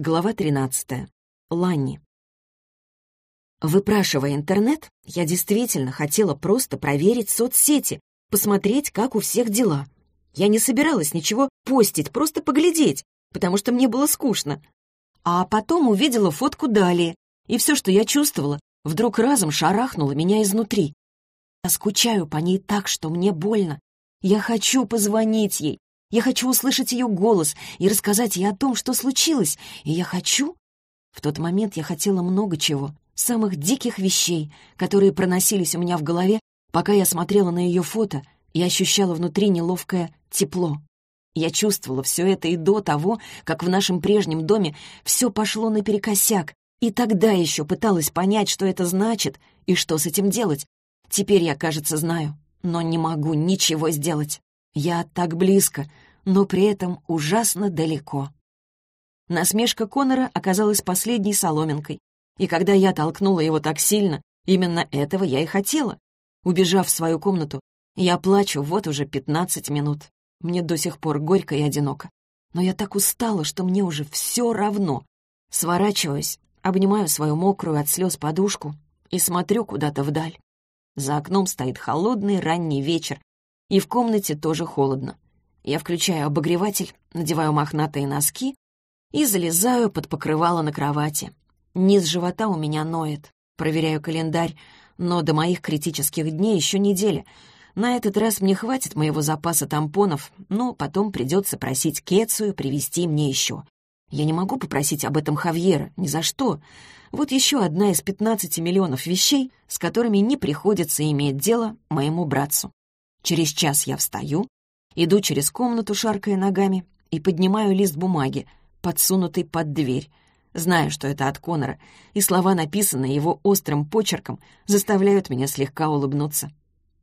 Глава 13. Ланни. Выпрашивая интернет, я действительно хотела просто проверить соцсети, посмотреть, как у всех дела. Я не собиралась ничего постить, просто поглядеть, потому что мне было скучно. А потом увидела фотку далее, и все, что я чувствовала, вдруг разом шарахнуло меня изнутри. Я скучаю по ней так, что мне больно. Я хочу позвонить ей, я хочу услышать ее голос и рассказать ей о том, что случилось. И я хочу... В тот момент я хотела много чего, самых диких вещей, которые проносились у меня в голове, пока я смотрела на ее фото и ощущала внутри неловкое тепло. Я чувствовала все это и до того, как в нашем прежнем доме все пошло наперекосяк, и тогда еще пыталась понять, что это значит и что с этим делать. Теперь я, кажется, знаю, но не могу ничего сделать. Я так близко, но при этом ужасно далеко. Насмешка Конора оказалась последней соломинкой, и когда я толкнула его так сильно, именно этого я и хотела. Убежав в свою комнату, я плачу вот уже пятнадцать минут. Мне до сих пор горько и одиноко. Но я так устала, что мне уже все равно. Сворачиваюсь, обнимаю свою мокрую от слез подушку и смотрю куда-то вдаль. За окном стоит холодный ранний вечер, и в комнате тоже холодно. Я включаю обогреватель, надеваю мохнатые носки и залезаю под покрывало на кровати. Низ живота у меня ноет. Проверяю календарь, но до моих критических дней еще неделя. На этот раз мне хватит моего запаса тампонов, но потом придется просить Кецию привезти мне еще. Я не могу попросить об этом Хавьера, ни за что. Вот еще одна из 15 миллионов вещей, с которыми не приходится иметь дело моему братцу. Через час я встаю, иду через комнату, шаркая ногами, и поднимаю лист бумаги, подсунутый под дверь. Знаю, что это от Конора, и слова, написанные его острым почерком, заставляют меня слегка улыбнуться.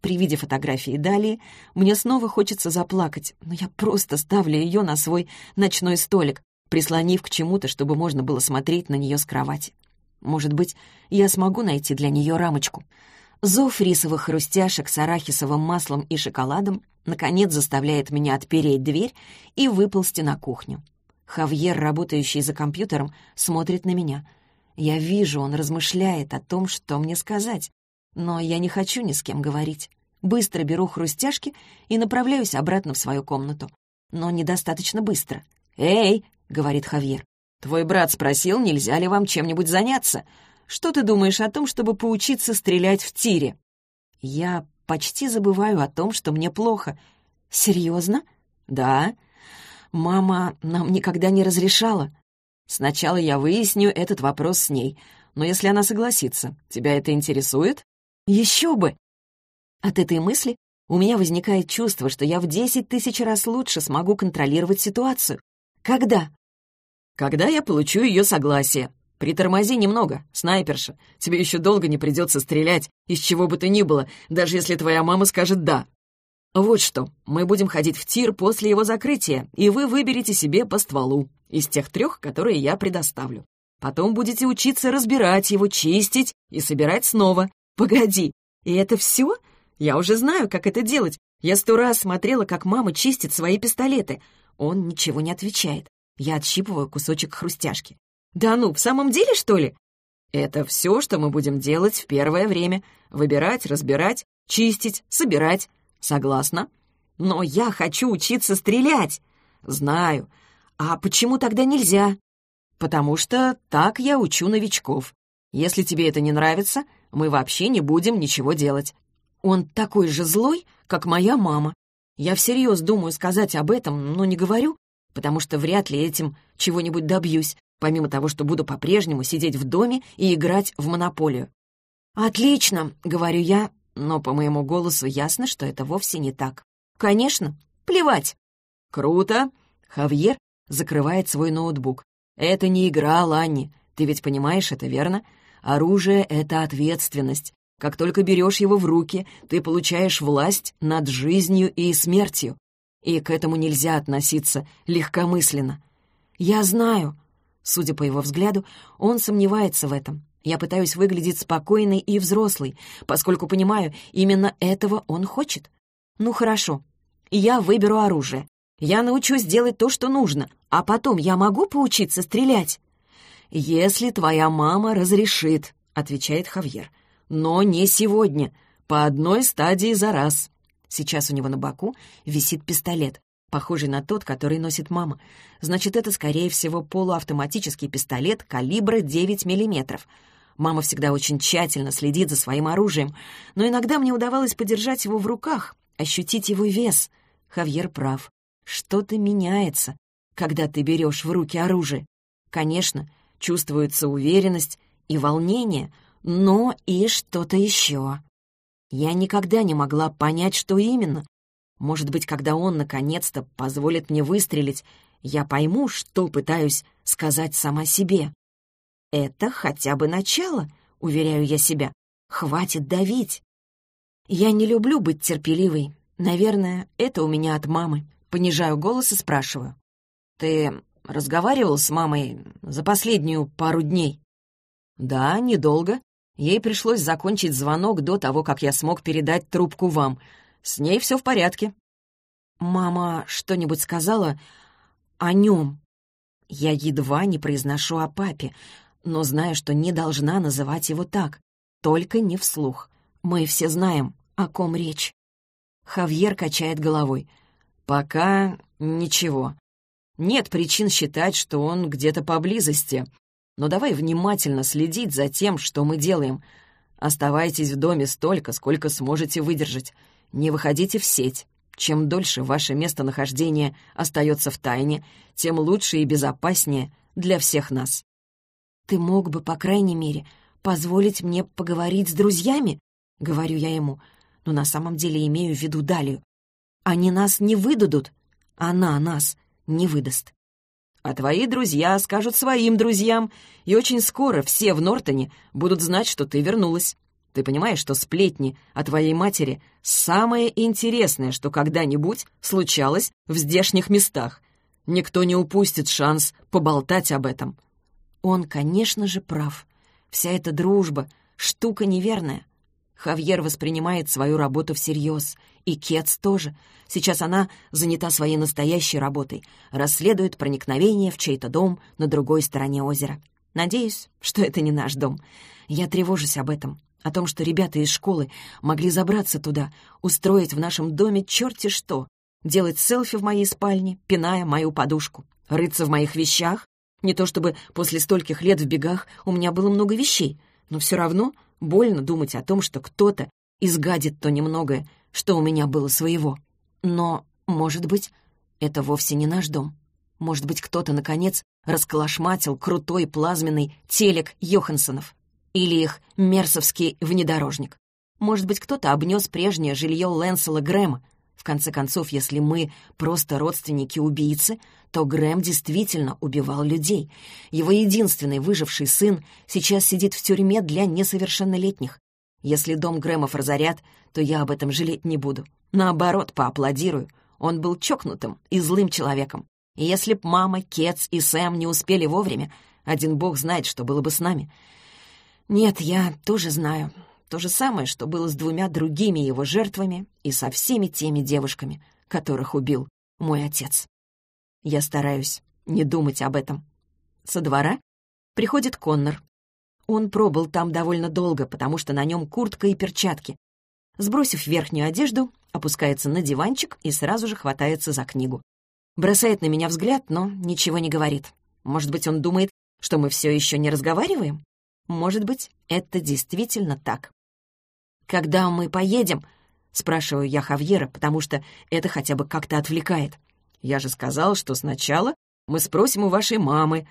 При виде фотографии Далии мне снова хочется заплакать, но я просто ставлю ее на свой ночной столик, прислонив к чему-то, чтобы можно было смотреть на нее с кровати. Может быть, я смогу найти для нее рамочку — Зов рисовых хрустяшек с арахисовым маслом и шоколадом наконец заставляет меня отпереть дверь и выползти на кухню. Хавьер, работающий за компьютером, смотрит на меня. Я вижу, он размышляет о том, что мне сказать, но я не хочу ни с кем говорить. Быстро беру хрустяшки и направляюсь обратно в свою комнату. Но недостаточно быстро. «Эй!» — говорит Хавьер. «Твой брат спросил, нельзя ли вам чем-нибудь заняться. Что ты думаешь о том, чтобы поучиться стрелять в тире?» Я почти забываю о том, что мне плохо. «Серьезно?» «Да. Мама нам никогда не разрешала. Сначала я выясню этот вопрос с ней, но если она согласится, тебя это интересует?» «Еще бы!» От этой мысли у меня возникает чувство, что я в десять тысяч раз лучше смогу контролировать ситуацию. Когда? Когда я получу ее согласие. «Притормози немного, снайперша. Тебе еще долго не придется стрелять, из чего бы то ни было, даже если твоя мама скажет «да». Вот что, мы будем ходить в тир после его закрытия, и вы выберете себе по стволу, из тех трех, которые я предоставлю. Потом будете учиться разбирать его, чистить и собирать снова. Погоди, и это все? Я уже знаю, как это делать. Я сто раз смотрела, как мама чистит свои пистолеты. Он ничего не отвечает. Я отщипываю кусочек хрустяшки. «Да ну, в самом деле, что ли?» «Это все, что мы будем делать в первое время. Выбирать, разбирать, чистить, собирать. Согласна?» «Но я хочу учиться стрелять!» «Знаю. А почему тогда нельзя?» «Потому что так я учу новичков. Если тебе это не нравится, мы вообще не будем ничего делать. Он такой же злой, как моя мама. Я всерьез думаю сказать об этом, но не говорю, потому что вряд ли этим чего-нибудь добьюсь помимо того, что буду по-прежнему сидеть в доме и играть в монополию. «Отлично», — говорю я, но по моему голосу ясно, что это вовсе не так. «Конечно, плевать». «Круто!» — Хавьер закрывает свой ноутбук. «Это не игра, Ланни. Ты ведь понимаешь это, верно? Оружие — это ответственность. Как только берешь его в руки, ты получаешь власть над жизнью и смертью. И к этому нельзя относиться легкомысленно. Я знаю, Судя по его взгляду, он сомневается в этом. Я пытаюсь выглядеть спокойной и взрослой, поскольку понимаю, именно этого он хочет. Ну хорошо, я выберу оружие. Я научусь делать то, что нужно, а потом я могу поучиться стрелять? «Если твоя мама разрешит», — отвечает Хавьер. «Но не сегодня, по одной стадии за раз». Сейчас у него на боку висит пистолет, похожий на тот, который носит мама. Значит, это, скорее всего, полуавтоматический пистолет калибра 9 миллиметров. Мама всегда очень тщательно следит за своим оружием, но иногда мне удавалось подержать его в руках, ощутить его вес. Хавьер прав. Что-то меняется, когда ты берешь в руки оружие. Конечно, чувствуется уверенность и волнение, но и что-то еще. Я никогда не могла понять, что именно. Может быть, когда он наконец-то позволит мне выстрелить, я пойму, что пытаюсь сказать сама себе. Это хотя бы начало, уверяю я себя. Хватит давить. Я не люблю быть терпеливой. Наверное, это у меня от мамы. Понижаю голос и спрашиваю. «Ты разговаривал с мамой за последнюю пару дней?» «Да, недолго. Ей пришлось закончить звонок до того, как я смог передать трубку вам. С ней все в порядке». «Мама что-нибудь сказала о нем?» Я едва не произношу о папе, но знаю, что не должна называть его так. Только не вслух. Мы все знаем, о ком речь. Хавьер качает головой. «Пока ничего. Нет причин считать, что он где-то поблизости. Но давай внимательно следить за тем, что мы делаем. Оставайтесь в доме столько, сколько сможете выдержать. Не выходите в сеть. Чем дольше ваше местонахождение остается в тайне, тем лучше и безопаснее для всех нас. «Ты мог бы, по крайней мере, позволить мне поговорить с друзьями?» — говорю я ему, но на самом деле имею в виду Далию. «Они нас не выдадут, она нас не выдаст». А твои друзья скажут своим друзьям, и очень скоро все в Нортоне будут знать, что ты вернулась. Ты понимаешь, что сплетни о твоей матери — самое интересное, что когда-нибудь случалось в здешних местах. Никто не упустит шанс поболтать об этом. Он, конечно же, прав. Вся эта дружба — штука неверная. Хавьер воспринимает свою работу всерьез, и Кетс тоже. Сейчас она занята своей настоящей работой, расследует проникновение в чей-то дом на другой стороне озера. Надеюсь, что это не наш дом. Я тревожусь об этом, о том, что ребята из школы могли забраться туда, устроить в нашем доме черти что, делать селфи в моей спальне, пиная мою подушку, рыться в моих вещах. Не то чтобы после стольких лет в бегах у меня было много вещей, но все равно Больно думать о том, что кто-то изгадит то немногое, что у меня было своего. Но, может быть, это вовсе не наш дом. Может быть, кто-то, наконец, расколошматил крутой плазменный телек Йоханссонов. Или их мерсовский внедорожник. Может быть, кто-то обнес прежнее жилье Лэнсела Грэма, в конце концов, если мы просто родственники убийцы, то Грэм действительно убивал людей. Его единственный выживший сын сейчас сидит в тюрьме для несовершеннолетних. Если дом Грэмов разорят, то я об этом жалеть не буду. Наоборот, поаплодирую. Он был чокнутым и злым человеком. И если б мама, Кетс и Сэм не успели вовремя, один бог знает, что было бы с нами. Нет, я тоже знаю. То же самое, что было с двумя другими его жертвами и со всеми теми девушками, которых убил мой отец. Я стараюсь не думать об этом. Со двора приходит Коннор. Он пробыл там довольно долго, потому что на нем куртка и перчатки. Сбросив верхнюю одежду, опускается на диванчик и сразу же хватается за книгу. Бросает на меня взгляд, но ничего не говорит. Может быть, он думает, что мы все еще не разговариваем? Может быть, это действительно так. «Когда мы поедем?» — спрашиваю я Хавьера, потому что это хотя бы как-то отвлекает. «Я же сказал, что сначала мы спросим у вашей мамы».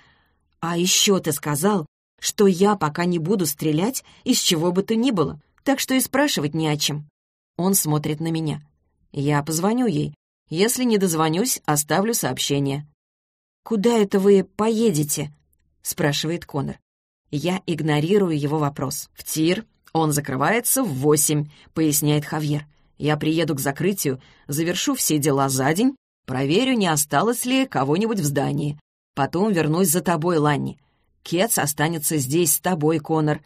«А еще ты сказал, что я пока не буду стрелять из чего бы то ни было, так что и спрашивать не о чем». Он смотрит на меня. Я позвоню ей. Если не дозвонюсь, оставлю сообщение. «Куда это вы поедете?» — спрашивает Конор. Я игнорирую его вопрос. «В тир, «Он закрывается в восемь», — поясняет Хавьер. «Я приеду к закрытию, завершу все дела за день, проверю, не осталось ли кого-нибудь в здании. Потом вернусь за тобой, Ланни. Кетс останется здесь с тобой, Конор».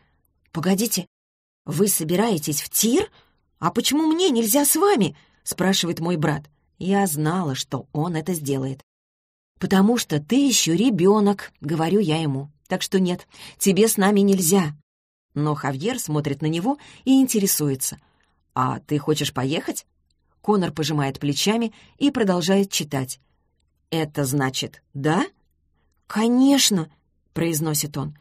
«Погодите, вы собираетесь в тир? А почему мне нельзя с вами?» — спрашивает мой брат. Я знала, что он это сделает. «Потому что ты еще ребенок», — говорю я ему. Так что нет, тебе с нами нельзя». Но Хавьер смотрит на него и интересуется. «А ты хочешь поехать?» Конор пожимает плечами и продолжает читать. «Это значит, да?» «Конечно», — произносит он.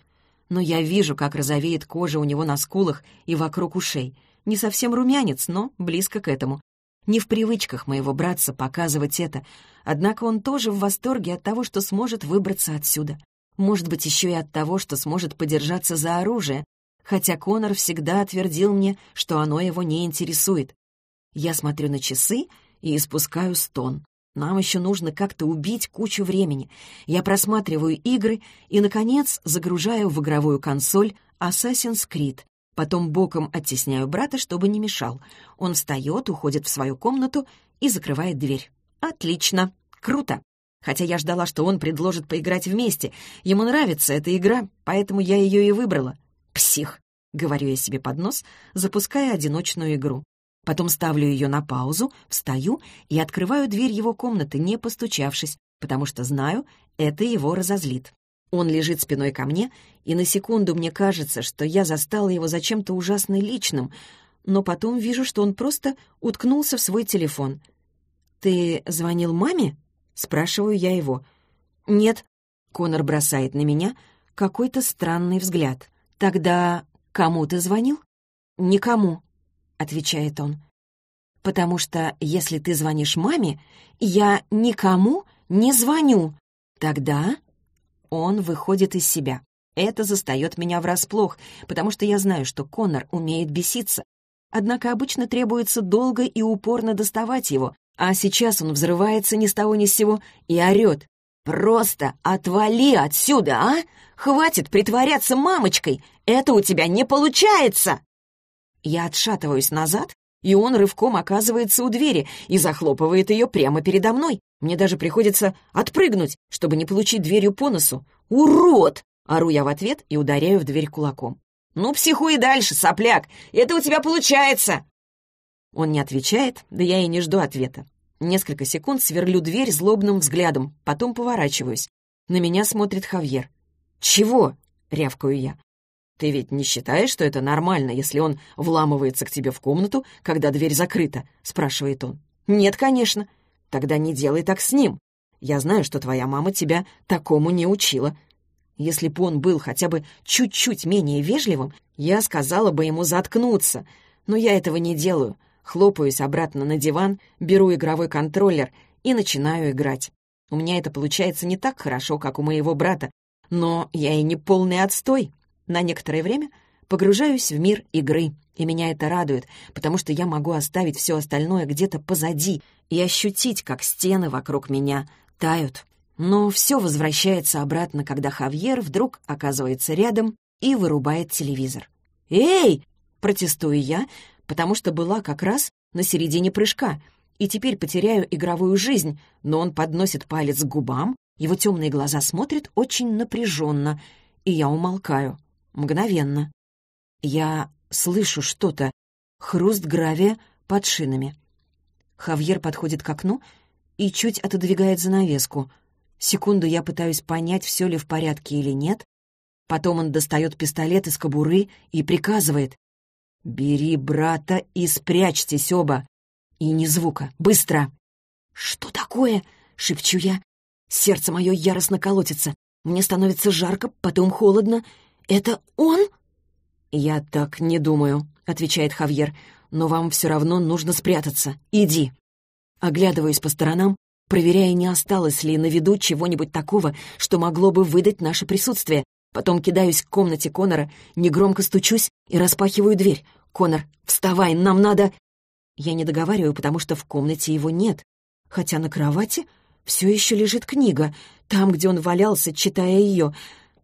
Но я вижу, как розовеет кожа у него на скулах и вокруг ушей. Не совсем румянец, но близко к этому. Не в привычках моего братца показывать это, однако он тоже в восторге от того, что сможет выбраться отсюда. Может быть, еще и от того, что сможет подержаться за оружие, хотя Конор всегда отвердил мне, что оно его не интересует. Я смотрю на часы и испускаю стон. Нам еще нужно как-то убить кучу времени. Я просматриваю игры и, наконец, загружаю в игровую консоль Assassin's Creed. Потом боком оттесняю брата, чтобы не мешал. Он встает, уходит в свою комнату и закрывает дверь. Отлично. Круто. Хотя я ждала, что он предложит поиграть вместе. Ему нравится эта игра, поэтому я ее и выбрала. Псих, говорю я себе под нос, запуская одиночную игру. Потом ставлю ее на паузу, встаю и открываю дверь его комнаты, не постучавшись, потому что знаю, это его разозлит. Он лежит спиной ко мне, и на секунду мне кажется, что я застала его за чем-то ужасно личным, но потом вижу, что он просто уткнулся в свой телефон. «Ты звонил маме?» — спрашиваю я его. «Нет». Конор бросает на меня какой-то странный взгляд. «Тогда кому ты звонил?» «Никому», — отвечает он. «Потому что если ты звонишь маме, я никому не звоню. Тогда он выходит из себя. Это застает меня врасплох, потому что я знаю, что Конор умеет беситься. Однако обычно требуется долго и упорно доставать его, а сейчас он взрывается ни с того ни с сего и орёт. «Просто отвали отсюда, а! Хватит притворяться мамочкой! Это у тебя не получается!» Я отшатываюсь назад, и он рывком оказывается у двери и захлопывает ее прямо передо мной. Мне даже приходится отпрыгнуть, чтобы не получить дверью по носу. «Урод!» — ору я в ответ и ударяю в дверь кулаком. «Ну, психуй дальше, сопляк! Это у тебя получается!» Он не отвечает, да я и не жду ответа. Несколько секунд сверлю дверь злобным взглядом, потом поворачиваюсь. На меня смотрит Хавьер. «Чего?» — рявкаю я. Ты ведь не считаешь, что это нормально, если он вламывается к тебе в комнату, когда дверь закрыта?» — спрашивает он. «Нет, конечно. Тогда не делай так с ним. Я знаю, что твоя мама тебя такому не учила. Если бы он был хотя бы чуть-чуть менее вежливым, я сказала бы ему заткнуться. Но я этого не делаю. Хлопаюсь обратно на диван, беру игровой контроллер и начинаю играть. У меня это получается не так хорошо, как у моего брата, но я и не полный отстой. На некоторое время погружаюсь в мир игры, и меня это радует, потому что я могу оставить все остальное где-то позади и ощутить, как стены вокруг меня тают. Но все возвращается обратно, когда Хавьер вдруг оказывается рядом и вырубает телевизор. «Эй!» — протестую я, потому что была как раз на середине прыжка, и теперь потеряю игровую жизнь, но он подносит палец к губам, его темные глаза смотрят очень напряженно, и я умолкаю. Мгновенно. Я слышу что-то. Хруст гравия под шинами. Хавьер подходит к окну и чуть отодвигает занавеску. Секунду я пытаюсь понять, все ли в порядке или нет. Потом он достает пистолет из кобуры и приказывает. «Бери брата и спрячьтесь оба!» И ни звука. Быстро! «Что такое?» — шепчу я. Сердце мое яростно колотится. Мне становится жарко, потом холодно, «Это он?» «Я так не думаю», — отвечает Хавьер. «Но вам все равно нужно спрятаться. Иди». Оглядываюсь по сторонам, проверяя, не осталось ли на виду чего-нибудь такого, что могло бы выдать наше присутствие. Потом кидаюсь к комнате Конора, негромко стучусь и распахиваю дверь. «Конор, вставай, нам надо...» Я не договариваю, потому что в комнате его нет. Хотя на кровати все еще лежит книга, там, где он валялся, читая ее.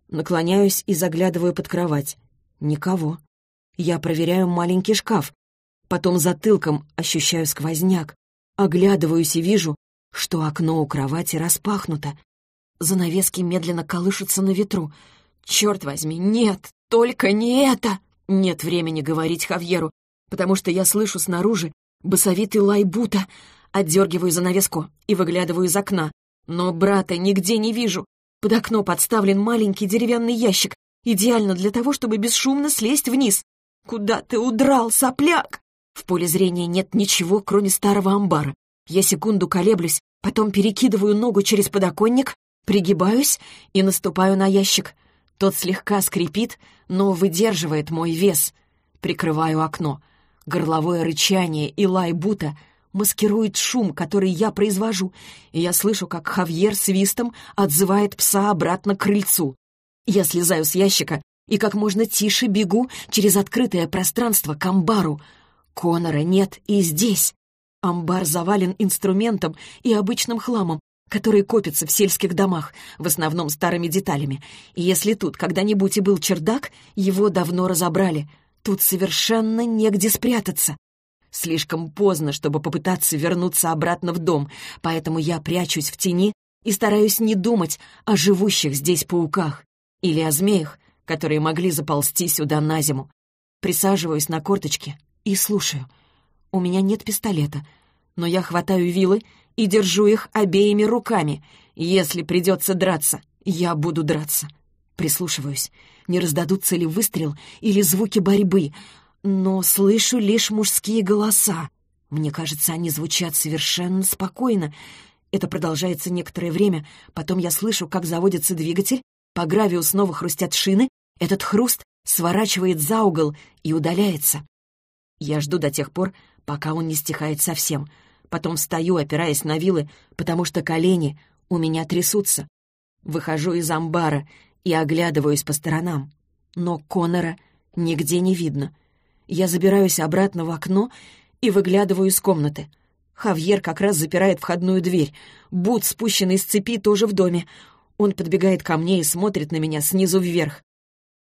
Наклоняюсь и заглядываю под кровать. Никого. Я проверяю маленький шкаф. Потом затылком ощущаю сквозняк. Оглядываюсь и вижу, что окно у кровати распахнуто. Занавески медленно колышутся на ветру. Черт возьми, нет, только не это! Нет времени говорить Хавьеру, потому что я слышу снаружи басовитый лай бута. Отдергиваю занавеску и выглядываю из окна. Но брата нигде не вижу. Под окно подставлен маленький деревянный ящик, идеально для того, чтобы бесшумно слезть вниз. Куда ты удрал, сопляк? В поле зрения нет ничего, кроме старого амбара. Я секунду колеблюсь, потом перекидываю ногу через подоконник, пригибаюсь и наступаю на ящик. Тот слегка скрипит, но выдерживает мой вес. Прикрываю окно. Горловое рычание и лай бута маскирует шум, который я произвожу, и я слышу, как Хавьер свистом отзывает пса обратно к крыльцу. Я слезаю с ящика и как можно тише бегу через открытое пространство к амбару. Конора нет и здесь. Амбар завален инструментом и обычным хламом, который копится в сельских домах, в основном старыми деталями. И если тут когда-нибудь и был чердак, его давно разобрали. Тут совершенно негде спрятаться. Слишком поздно, чтобы попытаться вернуться обратно в дом, поэтому я прячусь в тени и стараюсь не думать о живущих здесь пауках или о змеях, которые могли заползти сюда на зиму. Присаживаюсь на корточки и слушаю. У меня нет пистолета, но я хватаю вилы и держу их обеими руками. Если придется драться, я буду драться. Прислушиваюсь, не раздадутся ли выстрел или звуки борьбы, но слышу лишь мужские голоса. Мне кажется, они звучат совершенно спокойно. Это продолжается некоторое время, потом я слышу, как заводится двигатель, по гравию снова хрустят шины, этот хруст сворачивает за угол и удаляется. Я жду до тех пор, пока он не стихает совсем. Потом встаю, опираясь на вилы, потому что колени у меня трясутся. Выхожу из амбара и оглядываюсь по сторонам. Но Конора нигде не видно. Я забираюсь обратно в окно и выглядываю из комнаты. Хавьер как раз запирает входную дверь. Бут, спущенный с цепи, тоже в доме. Он подбегает ко мне и смотрит на меня снизу вверх.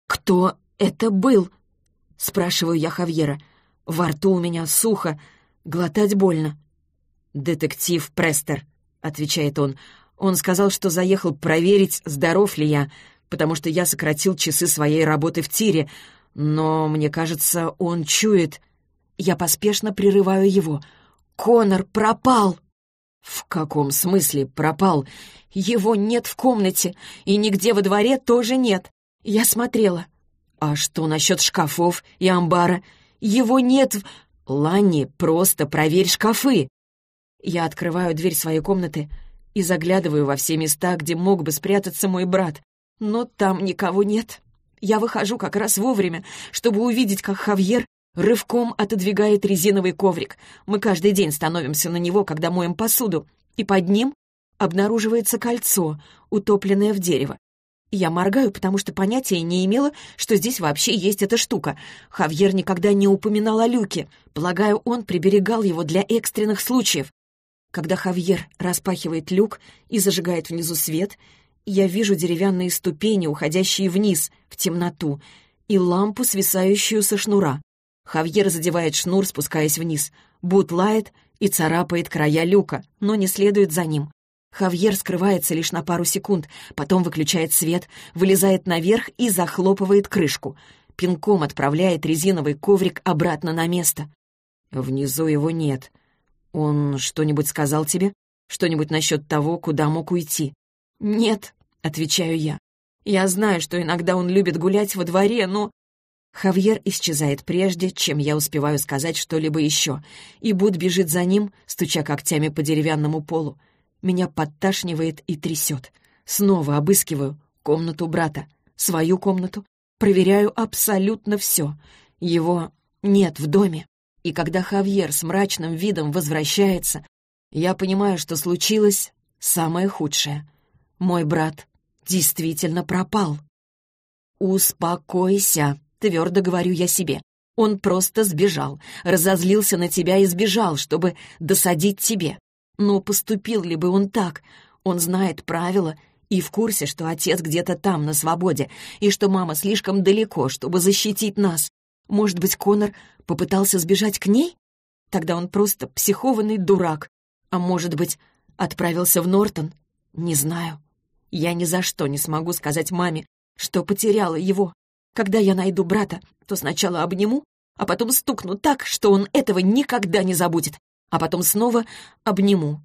«Кто это был?» — спрашиваю я Хавьера. Во рту у меня сухо, глотать больно. «Детектив Престер», — отвечает он. «Он сказал, что заехал проверить, здоров ли я, потому что я сократил часы своей работы в тире, но, мне кажется, он чует...» Я поспешно прерываю его. «Конор пропал!» «В каком смысле пропал? Его нет в комнате, и нигде во дворе тоже нет. Я смотрела». «А что насчет шкафов и амбара? Его нет в...» «Ланни, просто проверь шкафы!» Я открываю дверь своей комнаты и заглядываю во все места, где мог бы спрятаться мой брат. Но там никого нет. Я выхожу как раз вовремя, чтобы увидеть, как Хавьер рывком отодвигает резиновый коврик. Мы каждый день становимся на него, когда моем посуду. И под ним обнаруживается кольцо, утопленное в дерево. Я моргаю, потому что понятия не имела, что здесь вообще есть эта штука. Хавьер никогда не упоминал о люке. Полагаю, он приберегал его для экстренных случаев. Когда Хавьер распахивает люк и зажигает внизу свет, я вижу деревянные ступени, уходящие вниз, в темноту, и лампу, свисающую со шнура. Хавьер задевает шнур, спускаясь вниз. Бут лает и царапает края люка, но не следует за ним. Хавьер скрывается лишь на пару секунд, потом выключает свет, вылезает наверх и захлопывает крышку. Пинком отправляет резиновый коврик обратно на место. Внизу его нет. Он что-нибудь сказал тебе? Что-нибудь насчет того, куда мог уйти? «Нет», — отвечаю я. «Я знаю, что иногда он любит гулять во дворе, но...» Хавьер исчезает прежде, чем я успеваю сказать что-либо еще, и Буд бежит за ним, стуча когтями по деревянному полу. Меня подташнивает и трясет. Снова обыскиваю комнату брата, свою комнату, проверяю абсолютно все. Его нет в доме. И когда Хавьер с мрачным видом возвращается, я понимаю, что случилось самое худшее. Мой брат действительно пропал. «Успокойся», Твердо говорю я себе. Он просто сбежал, разозлился на тебя и сбежал, чтобы досадить тебе. Но поступил ли бы он так? Он знает правила и в курсе, что отец где-то там, на свободе, и что мама слишком далеко, чтобы защитить нас. Может быть, Конор попытался сбежать к ней? Тогда он просто психованный дурак. А может быть, отправился в Нортон? Не знаю. Я ни за что не смогу сказать маме, что потеряла его. Когда я найду брата, то сначала обниму, а потом стукну так, что он этого никогда не забудет, а потом снова обниму.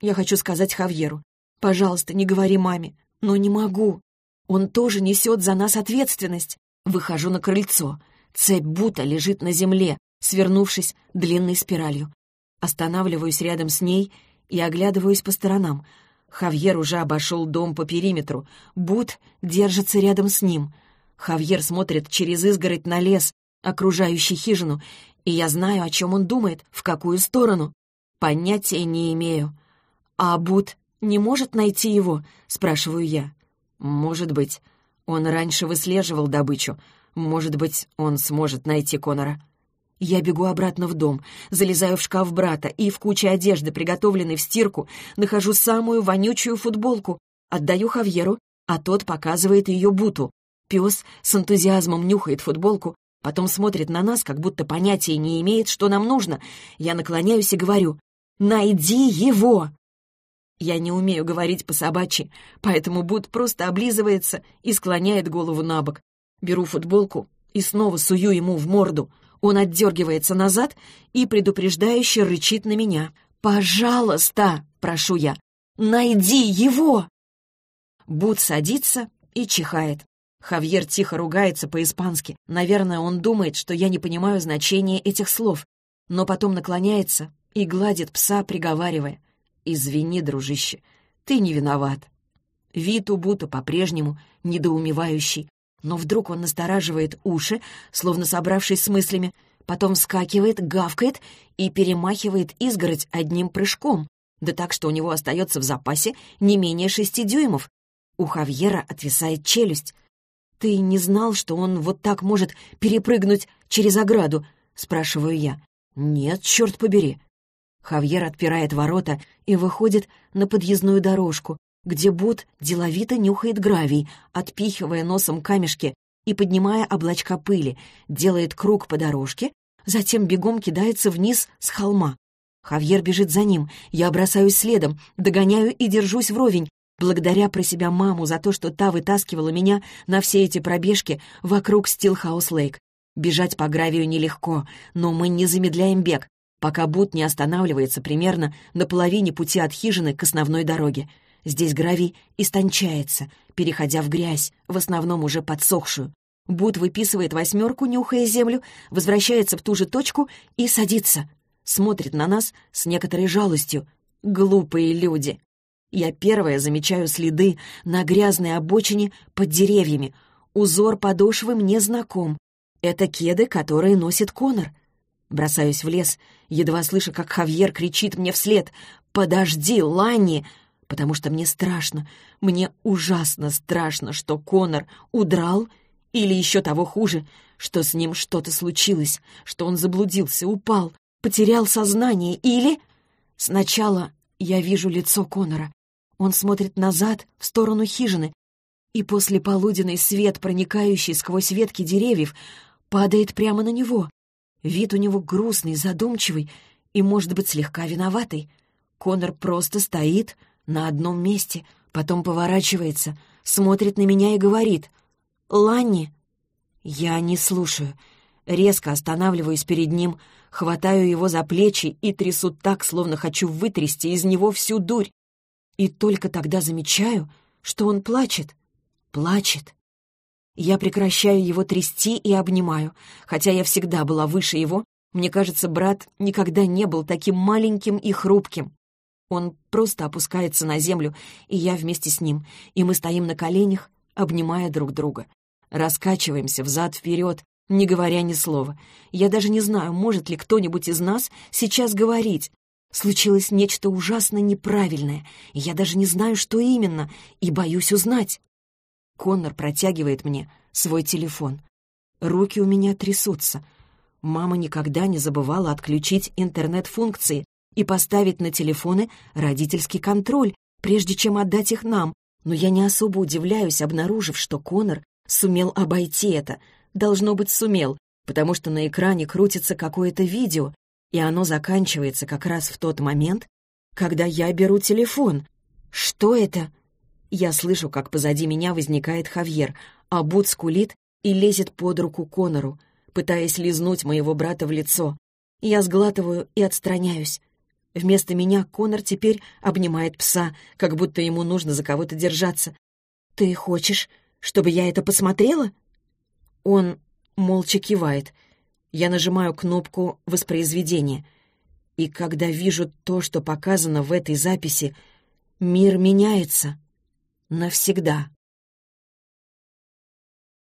Я хочу сказать Хавьеру, пожалуйста, не говори маме, Но не могу. Он тоже несет за нас ответственность. Выхожу на крыльцо. Цепь бута лежит на земле, свернувшись длинной спиралью. Останавливаюсь рядом с ней и оглядываюсь по сторонам. Хавьер уже обошел дом по периметру. Бут держится рядом с ним. Хавьер смотрит через изгородь на лес, окружающий хижину, и я знаю, о чем он думает, в какую сторону. Понятия не имею. «А Бут не может найти его?» — спрашиваю я. «Может быть. Он раньше выслеживал добычу. Может быть, он сможет найти Конора». Я бегу обратно в дом, залезаю в шкаф брата и в куче одежды, приготовленной в стирку, нахожу самую вонючую футболку, отдаю Хавьеру, а тот показывает ее Буту. Пес с энтузиазмом нюхает футболку, потом смотрит на нас, как будто понятия не имеет, что нам нужно. Я наклоняюсь и говорю «Найди его!» Я не умею говорить по-собачьи, поэтому Бут просто облизывается и склоняет голову на бок. Беру футболку и снова сую ему в морду. Он отдергивается назад и предупреждающе рычит на меня. «Пожалуйста!» — прошу я. «Найди его!» Бут садится и чихает. Хавьер тихо ругается по-испански. Наверное, он думает, что я не понимаю значения этих слов, но потом наклоняется и гладит пса, приговаривая. «Извини, дружище, ты не виноват». Вид у Бута по-прежнему недоумевающий, но вдруг он настораживает уши, словно собравшись с мыслями, потом вскакивает, гавкает и перемахивает изгородь одним прыжком, да так, что у него остается в запасе не менее шести дюймов. У Хавьера отвисает челюсть. «Ты не знал, что он вот так может перепрыгнуть через ограду?» — спрашиваю я. «Нет, черт побери». Хавьер отпирает ворота и выходит на подъездную дорожку, где Бут деловито нюхает гравий, отпихивая носом камешки и поднимая облачка пыли, делает круг по дорожке, затем бегом кидается вниз с холма. Хавьер бежит за ним, я бросаюсь следом, догоняю и держусь вровень, благодаря про себя маму за то, что та вытаскивала меня на все эти пробежки вокруг Стилхаус-Лейк. Бежать по гравию нелегко, но мы не замедляем бег, пока Бут не останавливается примерно на половине пути от хижины к основной дороге. Здесь гравий истончается, переходя в грязь, в основном уже подсохшую. Бут выписывает восьмерку, нюхая землю, возвращается в ту же точку и садится. Смотрит на нас с некоторой жалостью. Глупые люди. Я первая замечаю следы на грязной обочине под деревьями. Узор подошвы мне знаком. Это кеды, которые носит Конор. Бросаюсь в лес, едва слыша, как Хавьер кричит мне вслед «Подожди, Ланни!» Потому что мне страшно, мне ужасно страшно, что Конор удрал, или еще того хуже, что с ним что-то случилось, что он заблудился, упал, потерял сознание, или... Сначала я вижу лицо Конора, он смотрит назад, в сторону хижины, и после полуденный свет, проникающий сквозь ветки деревьев, падает прямо на него. Вид у него грустный, задумчивый и, может быть, слегка виноватый. Конор просто стоит на одном месте, потом поворачивается, смотрит на меня и говорит «Ланни». Я не слушаю. Резко останавливаюсь перед ним, хватаю его за плечи и трясу так, словно хочу вытрясти из него всю дурь. И только тогда замечаю, что он плачет. Плачет. Я прекращаю его трясти и обнимаю. Хотя я всегда была выше его, мне кажется, брат никогда не был таким маленьким и хрупким. Он просто опускается на землю, и я вместе с ним, и мы стоим на коленях, обнимая друг друга. Раскачиваемся взад-вперед, не говоря ни слова. Я даже не знаю, может ли кто-нибудь из нас сейчас говорить, Случилось нечто ужасно неправильное, я даже не знаю, что именно, и боюсь узнать. Коннор протягивает мне свой телефон. Руки у меня трясутся. Мама никогда не забывала отключить интернет-функции и поставить на телефоны родительский контроль, прежде чем отдать их нам, но я не особо удивляюсь, обнаружив, что Коннор сумел обойти это. Должно быть, сумел, потому что на экране крутится какое-то видео, и оно заканчивается как раз в тот момент, когда я беру телефон. Что это? Я слышу, как позади меня возникает Хавьер, а Бут скулит и лезет под руку Конору, пытаясь лизнуть моего брата в лицо. Я сглатываю и отстраняюсь. Вместо меня Конор теперь обнимает пса, как будто ему нужно за кого-то держаться. «Ты хочешь, чтобы я это посмотрела?» Он молча кивает. Я нажимаю кнопку воспроизведения. И когда вижу то, что показано в этой записи, мир меняется. Навсегда.